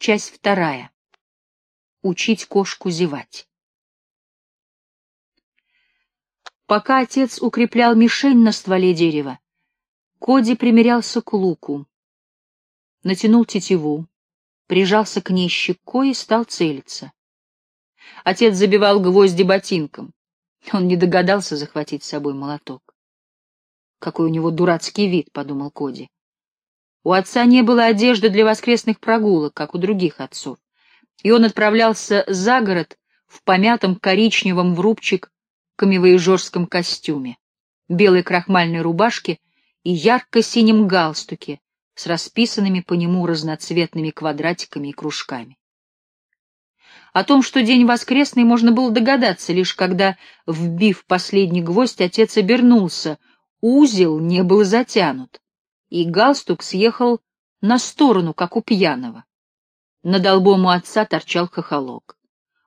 Часть вторая. Учить кошку зевать. Пока отец укреплял мишень на стволе дерева, Коди примерялся к луку, натянул тетиву, прижался к ней щекой и стал целиться. Отец забивал гвозди ботинком. Он не догадался захватить с собой молоток. «Какой у него дурацкий вид», — подумал Коди. У отца не было одежды для воскресных прогулок, как у других отцов, и он отправлялся за город в помятом коричневом в рубчик камевоежорском костюме, белой крахмальной рубашке и ярко-синем галстуке с расписанными по нему разноцветными квадратиками и кружками. О том, что день воскресный, можно было догадаться, лишь когда, вбив последний гвоздь, отец обернулся, узел не был затянут и галстук съехал на сторону, как у пьяного. Над лбом у отца торчал хохолок.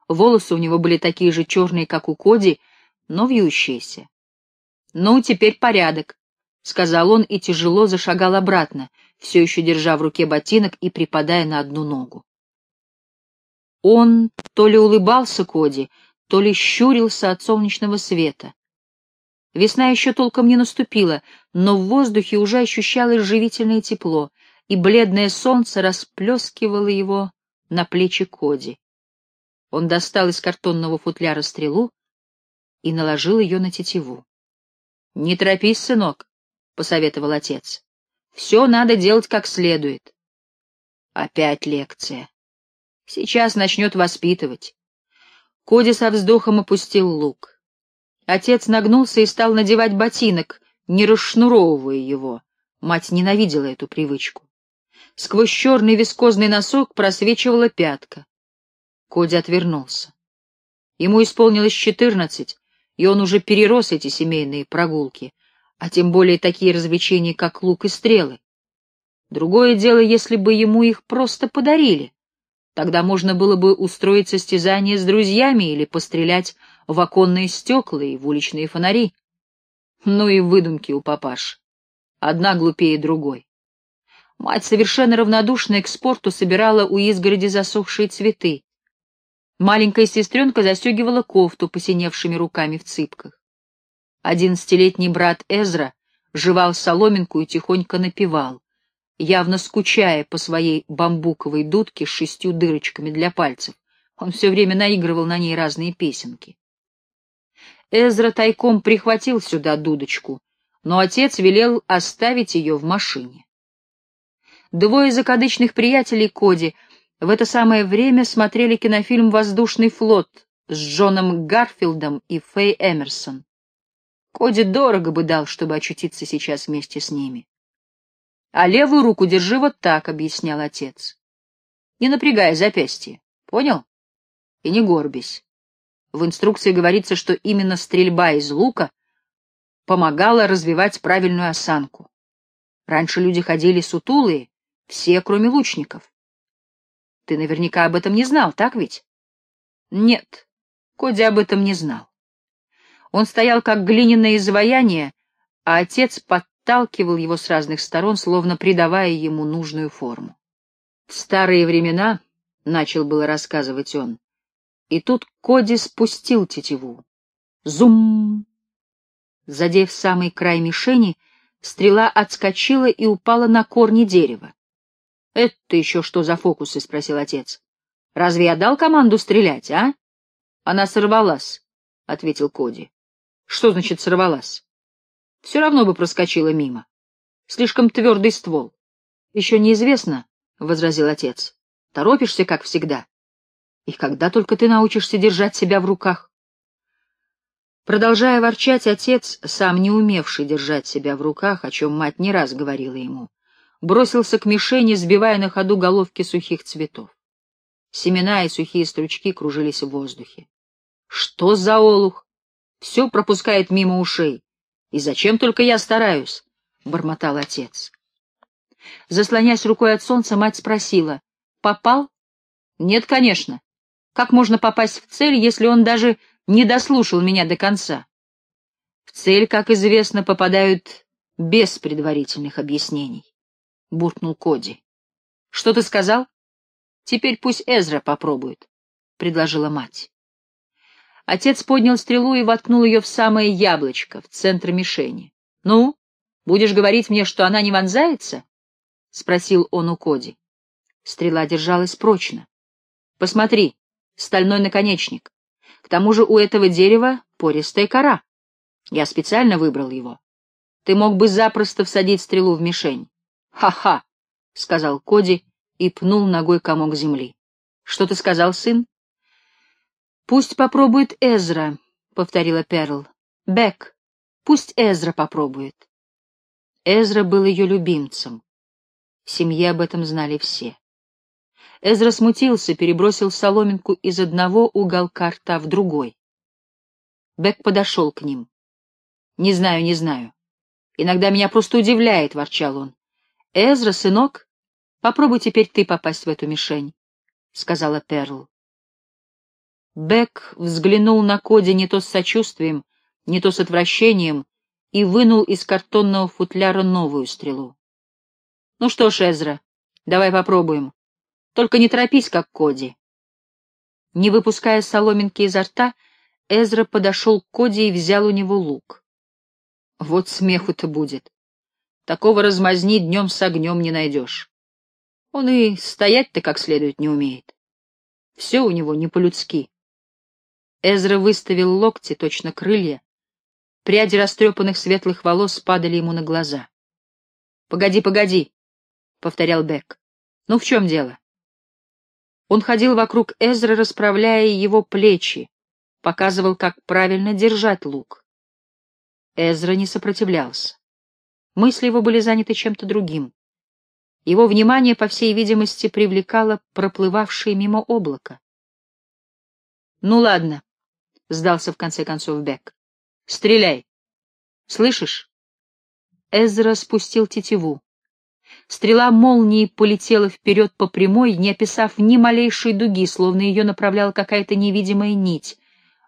Волосы у него были такие же черные, как у Коди, но вьющиеся. — Ну, теперь порядок, — сказал он и тяжело зашагал обратно, все еще держа в руке ботинок и припадая на одну ногу. Он то ли улыбался Коди, то ли щурился от солнечного света. Весна еще толком не наступила, но в воздухе уже ощущалось живительное тепло, и бледное солнце расплескивало его на плечи Коди. Он достал из картонного футляра стрелу и наложил ее на тетиву. — Не торопись, сынок, — посоветовал отец. — Все надо делать как следует. Опять лекция. Сейчас начнет воспитывать. Коди со вздохом опустил лук. Отец нагнулся и стал надевать ботинок, не расшнуровывая его. Мать ненавидела эту привычку. Сквозь черный вискозный носок просвечивала пятка. Коди отвернулся. Ему исполнилось четырнадцать, и он уже перерос эти семейные прогулки, а тем более такие развлечения, как лук и стрелы. Другое дело, если бы ему их просто подарили. Тогда можно было бы устроить состязание с друзьями или пострелять в оконные стекла и в уличные фонари. Ну и выдумки у папаш. Одна глупее другой. Мать, совершенно равнодушная к спорту, собирала у изгороди засохшие цветы. Маленькая сестренка застегивала кофту посиневшими руками в цыпках. Одиннадцатилетний брат Эзра жевал соломинку и тихонько напевал, явно скучая по своей бамбуковой дудке с шестью дырочками для пальцев. Он все время наигрывал на ней разные песенки. Эзра тайком прихватил сюда дудочку, но отец велел оставить ее в машине. Двое закадычных приятелей Коди в это самое время смотрели кинофильм «Воздушный флот» с Джоном Гарфилдом и Фэй Эмерсон. Коди дорого бы дал, чтобы очутиться сейчас вместе с ними. «А левую руку держи вот так», — объяснял отец. «Не напрягай запястье, понял? И не горбись. В инструкции говорится, что именно стрельба из лука помогала развивать правильную осанку. Раньше люди ходили сутулые, все, кроме лучников. Ты наверняка об этом не знал, так ведь? Нет, Коди об этом не знал. Он стоял как глиняное изваяние, а отец подталкивал его с разных сторон, словно придавая ему нужную форму. В старые времена, — начал было рассказывать он, и тут Коди спустил тетиву. Зум! Задев самый край мишени, стрела отскочила и упала на корни дерева. — Это еще что за фокусы? — спросил отец. — Разве я дал команду стрелять, а? — Она сорвалась, — ответил Коди. — Что значит сорвалась? — Все равно бы проскочила мимо. Слишком твердый ствол. — Еще неизвестно, — возразил отец. — Торопишься, как всегда. И когда только ты научишься держать себя в руках? Продолжая ворчать, отец, сам не умевший держать себя в руках, о чем мать не раз говорила ему, бросился к мишени, сбивая на ходу головки сухих цветов. Семена и сухие стручки кружились в воздухе. Что за олух? Все пропускает мимо ушей. И зачем только я стараюсь? — бормотал отец. Заслонясь рукой от солнца, мать спросила. — Попал? — Нет, конечно. Как можно попасть в цель, если он даже не дослушал меня до конца? В цель, как известно, попадают без предварительных объяснений, — буркнул Коди. — Что ты сказал? Теперь пусть Эзра попробует, — предложила мать. Отец поднял стрелу и воткнул ее в самое яблочко, в центр мишени. — Ну, будешь говорить мне, что она не вонзается? — спросил он у Коди. Стрела держалась прочно. — Посмотри, стальной наконечник. К тому же у этого дерева пористая кора. Я специально выбрал его. Ты мог бы запросто всадить стрелу в мишень. «Ха — сказал Коди и пнул ногой комок земли. — Что ты сказал, сын? — Пусть попробует Эзра, — повторила Перл. — Бек, пусть Эзра попробует. Эзра был ее любимцем. В семье об этом знали все. Эзра смутился, перебросил соломинку из одного уголка рта в другой. Бек подошел к ним. — Не знаю, не знаю. Иногда меня просто удивляет, — ворчал он. — Эзра, сынок, попробуй теперь ты попасть в эту мишень, — сказала Перл. Бек взглянул на Коди не то с сочувствием, не то с отвращением и вынул из картонного футляра новую стрелу. — Ну что ж, Эзра, давай попробуем. Только не торопись, как Коди. Не выпуская соломинки изо рта, Эзра подошел к Коди и взял у него лук. Вот смеху-то будет. Такого размазни днем с огнем не найдешь. Он и стоять-то как следует не умеет. Все у него не по-людски. Эзра выставил локти, точно крылья. Пряди растрепанных светлых волос падали ему на глаза. — Погоди, погоди, — повторял Бек. — Ну в чем дело? Он ходил вокруг Эзра, расправляя его плечи, показывал, как правильно держать лук. Эзра не сопротивлялся. Мысли его были заняты чем-то другим. Его внимание, по всей видимости, привлекало проплывавшее мимо облако. «Ну ладно», — сдался в конце концов Бек. «Стреляй! Слышишь?» Эзра спустил тетиву. Стрела молнии полетела вперед по прямой, не описав ни малейшей дуги, словно ее направляла какая-то невидимая нить.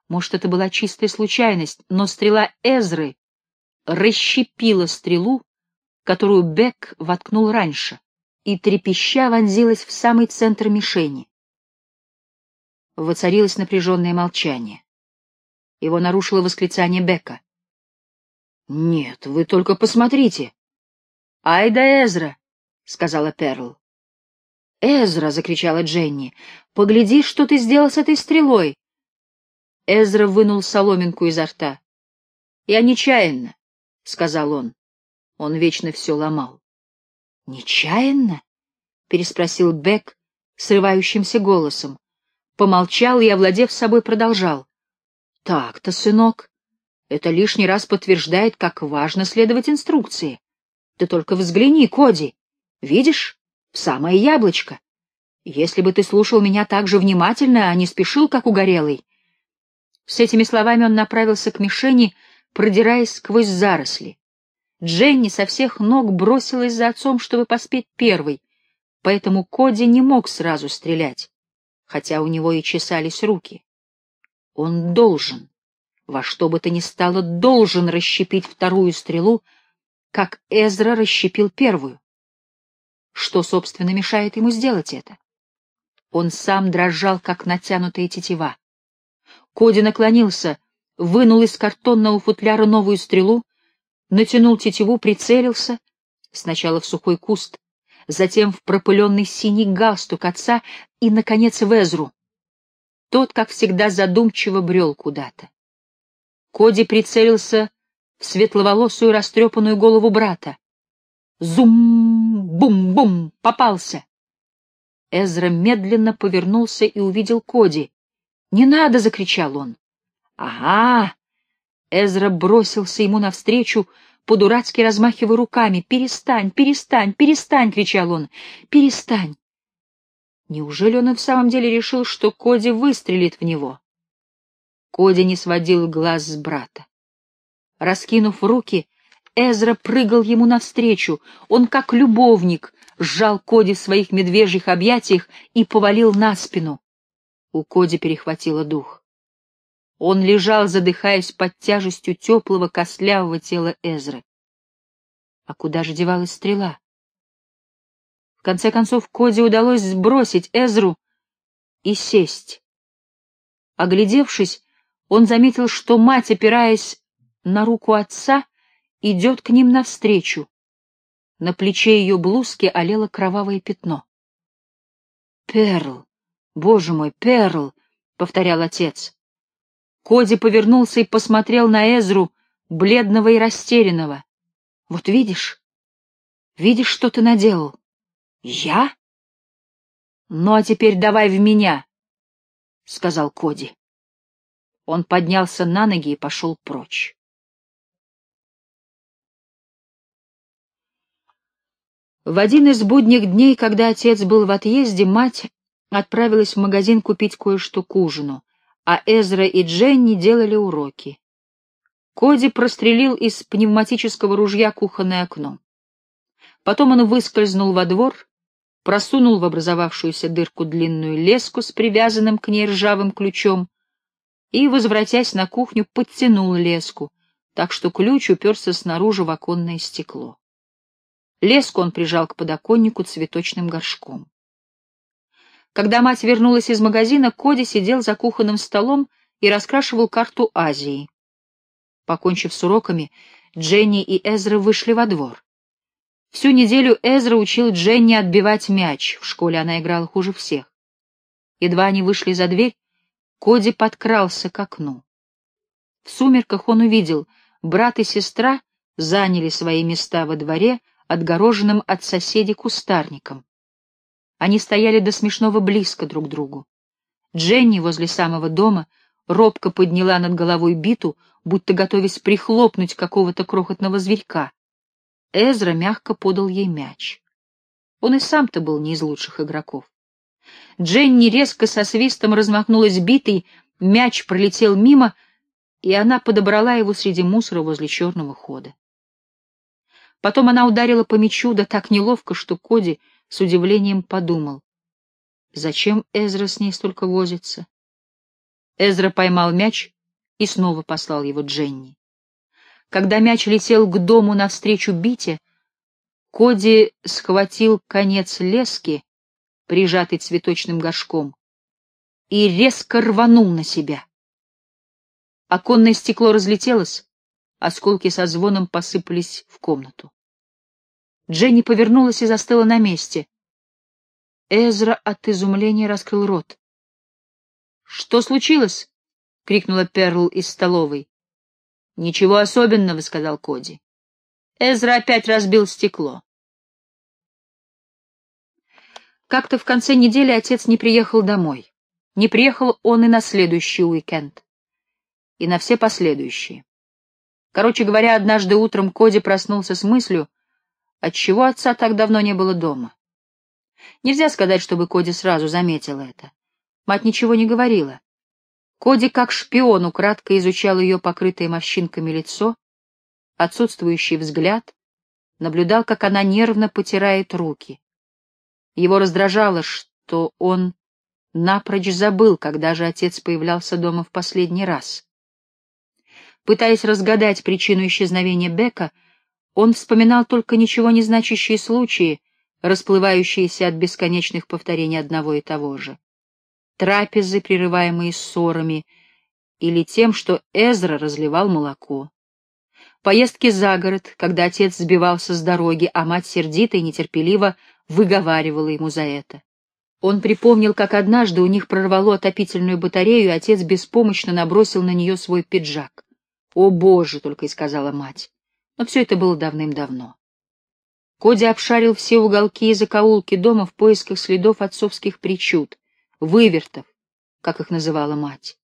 Может, это была чистая случайность, но стрела Эзры расщепила стрелу, которую Бек воткнул раньше, и трепеща вонзилась в самый центр мишени. Воцарилось напряженное молчание. Его нарушило восклицание Бека. — Нет, вы только посмотрите. — Ай да Эзра! — сказала Перл. — Эзра! — закричала Дженни. — Погляди, что ты сделал с этой стрелой! Эзра вынул соломинку изо рта. — Я нечаянно. — сказал он. Он вечно все ломал. — Нечаянно? — переспросил Бек срывающимся голосом. Помолчал и, овладев собой, продолжал. — Так-то, сынок, это лишний раз подтверждает, как важно следовать инструкции. Ты только взгляни, Коди. Видишь? Самое яблочко. Если бы ты слушал меня так же внимательно, а не спешил, как угорелый. С этими словами он направился к мишени, — продираясь сквозь заросли. Дженни со всех ног бросилась за отцом, чтобы поспеть первой, поэтому Коди не мог сразу стрелять, хотя у него и чесались руки. Он должен, во что бы то ни стало, должен расщепить вторую стрелу, как Эзра расщепил первую. Что, собственно, мешает ему сделать это? Он сам дрожал, как натянутая тетива. Коди наклонился, вынул из картонного футляра новую стрелу, натянул тетиву, прицелился, сначала в сухой куст, затем в пропыленный синий галстук отца и, наконец, в Эзру. Тот, как всегда, задумчиво брел куда-то. Коди прицелился в светловолосую растрепанную голову брата. Зум-бум-бум! Попался! Эзра медленно повернулся и увидел Коди. «Не надо!» — закричал он. «Ага!» Эзра бросился ему навстречу, по-дурацки размахивая руками. «Перестань, перестань, перестань!» — кричал он. «Перестань!» Неужели он и в самом деле решил, что Коди выстрелит в него? Коди не сводил глаз с брата. Раскинув руки, Эзра прыгал ему навстречу. Он, как любовник, сжал Коди в своих медвежьих объятиях и повалил на спину. У Коди перехватило дух. Он лежал, задыхаясь под тяжестью теплого костлявого тела Эзры. А куда же девалась стрела? В конце концов, Коди удалось сбросить Эзру и сесть. Оглядевшись, он заметил, что мать, опираясь на руку отца, идет к ним навстречу. На плече ее блузки олело кровавое пятно. «Перл! Боже мой, Перл!» — повторял отец. Коди повернулся и посмотрел на Эзру, бледного и растерянного. «Вот видишь? Видишь, что ты наделал?» «Я?» «Ну, а теперь давай в меня!» — сказал Коди. Он поднялся на ноги и пошел прочь. В один из будних дней, когда отец был в отъезде, мать отправилась в магазин купить кое-что к ужину, а Эзра и Дженни делали уроки. Коди прострелил из пневматического ружья кухонное окно. Потом он выскользнул во двор, просунул в образовавшуюся дырку длинную леску с привязанным к ней ржавым ключом и, возвратясь на кухню, подтянул леску, так что ключ уперся снаружи в оконное стекло. Леску он прижал к подоконнику цветочным горшком. Когда мать вернулась из магазина, Коди сидел за кухонным столом и раскрашивал карту Азии. Покончив с уроками, Дженни и Эзра вышли во двор. Всю неделю Эзра учил Дженни отбивать мяч, в школе она играла хуже всех. Едва они вышли за дверь, Коди подкрался к окну. В сумерках он увидел, брат и сестра заняли свои места во дворе, отгороженным от соседей кустарником. Они стояли до смешного близко друг к другу. Дженни возле самого дома робко подняла над головой биту, будто готовясь прихлопнуть какого-то крохотного зверька. Эзра мягко подал ей мяч. Он и сам-то был не из лучших игроков. Дженни резко со свистом размахнулась битой, мяч пролетел мимо, и она подобрала его среди мусора возле черного хода. Потом она ударила по мячу, да так неловко, что Коди с удивлением подумал. Зачем Эзра с ней столько возится? Эзра поймал мяч и снова послал его Дженни. Когда мяч летел к дому навстречу Бите, Коди схватил конец лески, прижатый цветочным горшком, и резко рванул на себя. Оконное стекло разлетелось, осколки со звоном посыпались в комнату. Дженни повернулась и застыла на месте. Эзра от изумления раскрыл рот. «Что случилось?» — крикнула Перл из столовой. «Ничего особенного», — сказал Коди. Эзра опять разбил стекло. Как-то в конце недели отец не приехал домой. Не приехал он и на следующий уикенд. И на все последующие. Короче говоря, однажды утром Коди проснулся с мыслью, отчего отца так давно не было дома. Нельзя сказать, чтобы Коди сразу заметила это. Мать ничего не говорила. Коди, как шпион, украдко изучал ее покрытое морщинками лицо, отсутствующий взгляд, наблюдал, как она нервно потирает руки. Его раздражало, что он напрочь забыл, когда же отец появлялся дома в последний раз. Пытаясь разгадать причину исчезновения Бека, он вспоминал только ничего не значащие случаи, расплывающиеся от бесконечных повторений одного и того же. Трапезы, прерываемые ссорами, или тем, что Эзра разливал молоко. Поездки за город, когда отец сбивался с дороги, а мать сердито и нетерпеливо выговаривала ему за это. Он припомнил, как однажды у них прорвало отопительную батарею, и отец беспомощно набросил на нее свой пиджак. «О, Боже!» — только и сказала мать. Но все это было давным-давно. Коди обшарил все уголки и закоулки дома в поисках следов отцовских причуд, вывертов, как их называла мать.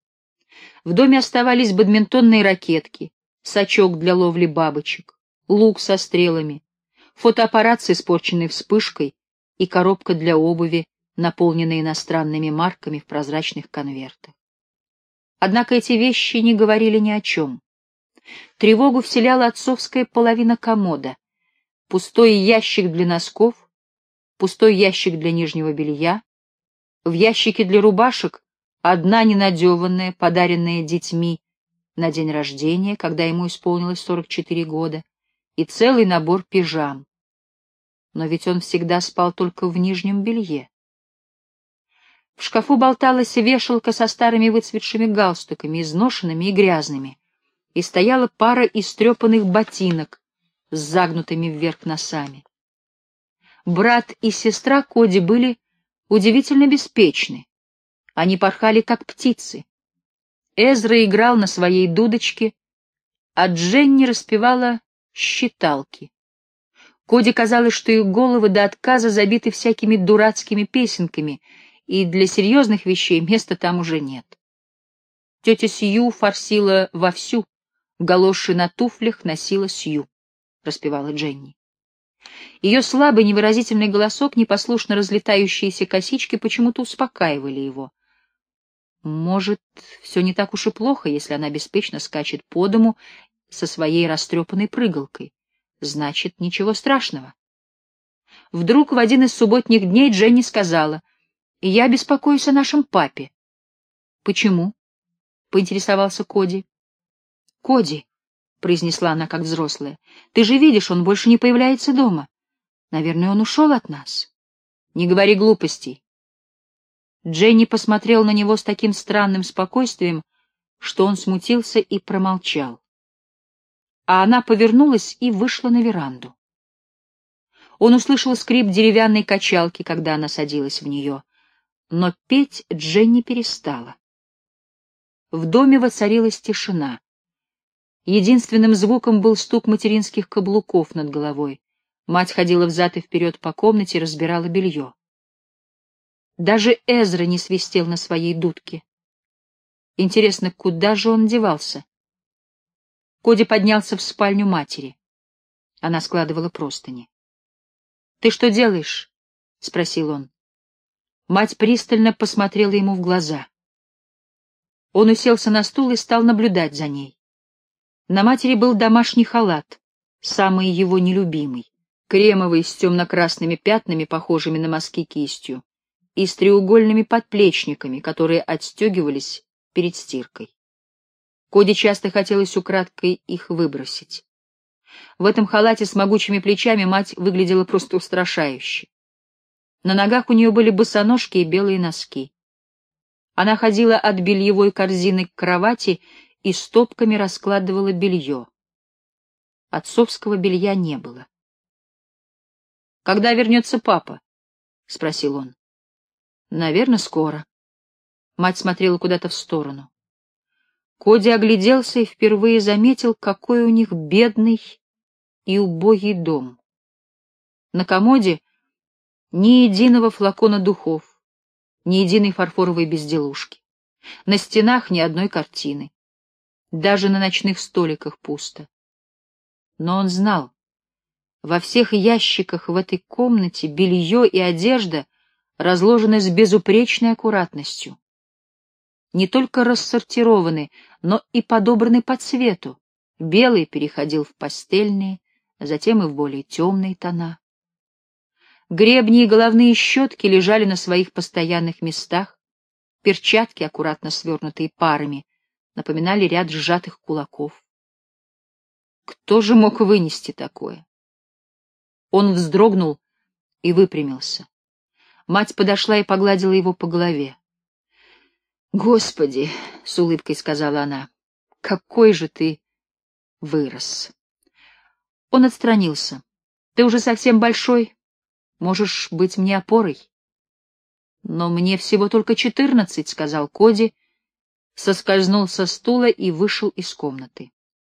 В доме оставались бадминтонные ракетки, сачок для ловли бабочек, лук со стрелами, фотоаппарат с испорченной вспышкой и коробка для обуви, наполненная иностранными марками в прозрачных конвертах. Однако эти вещи не говорили ни о чем. Тревогу вселяла отцовская половина комода, пустой ящик для носков, пустой ящик для нижнего белья, в ящике для рубашек одна ненадеванная, подаренная детьми на день рождения, когда ему исполнилось 44 года, и целый набор пижам. Но ведь он всегда спал только в нижнем белье. В шкафу болталась вешалка со старыми выцветшими галстуками, изношенными и грязными, и стояла пара истрепанных ботинок с загнутыми вверх носами. Брат и сестра Коди были удивительно беспечны. Они порхали, как птицы. Эзра играл на своей дудочке, а Дженни распевала считалки. Коди казалось, что их головы до отказа забиты всякими дурацкими песенками, и для серьезных вещей места там уже нет. Тетя Сью форсила вовсю, галоши на туфлях носила Сью, — распевала Дженни. Ее слабый невыразительный голосок, непослушно разлетающиеся косички почему-то успокаивали его. Может, все не так уж и плохо, если она беспечно скачет по дому со своей растрепанной прыгалкой. Значит, ничего страшного. Вдруг в один из субботних дней Дженни сказала, «Я беспокоюсь о нашем папе». «Почему?» — поинтересовался Коди. «Коди», — произнесла она как взрослая, — «ты же видишь, он больше не появляется дома. Наверное, он ушел от нас». «Не говори глупостей». Дженни посмотрел на него с таким странным спокойствием, что он смутился и промолчал а она повернулась и вышла на веранду. Он услышал скрип деревянной качалки, когда она садилась в нее, но петь Дженни перестала. В доме воцарилась тишина. Единственным звуком был стук материнских каблуков над головой. Мать ходила взад и вперед по комнате и разбирала белье. Даже Эзра не свистел на своей дудке. Интересно, куда же он девался? Коди поднялся в спальню матери. Она складывала простыни. — Ты что делаешь? — спросил он. Мать пристально посмотрела ему в глаза. Он уселся на стул и стал наблюдать за ней. На матери был домашний халат, самый его нелюбимый, кремовый с темно-красными пятнами, похожими на мазки кистью, и с треугольными подплечниками, которые отстегивались перед стиркой. Коди часто хотелось украдкой их выбросить. В этом халате с могучими плечами мать выглядела просто устрашающе. На ногах у нее были босоножки и белые носки. Она ходила от бельевой корзины к кровати и стопками раскладывала белье. Отцовского белья не было. «Когда вернется папа?» — спросил он. «Наверное, скоро». Мать смотрела куда-то в сторону. Коди огляделся и впервые заметил, какой у них бедный и убогий дом. На комоде ни единого флакона духов, ни единой фарфоровой безделушки. На стенах ни одной картины. Даже на ночных столиках пусто. Но он знал, во всех ящиках в этой комнате белье и одежда разложены с безупречной аккуратностью не только рассортированы, но и подобраны по цвету. Белый переходил в пастельные, затем и в более темные тона. Гребни и головные щетки лежали на своих постоянных местах, перчатки, аккуратно свернутые парами, напоминали ряд сжатых кулаков. Кто же мог вынести такое? Он вздрогнул и выпрямился. Мать подошла и погладила его по голове. «Господи!» — с улыбкой сказала она. «Какой же ты вырос!» Он отстранился. «Ты уже совсем большой. Можешь быть мне опорой». «Но мне всего только четырнадцать», — сказал Коди, соскользнул со стула и вышел из комнаты.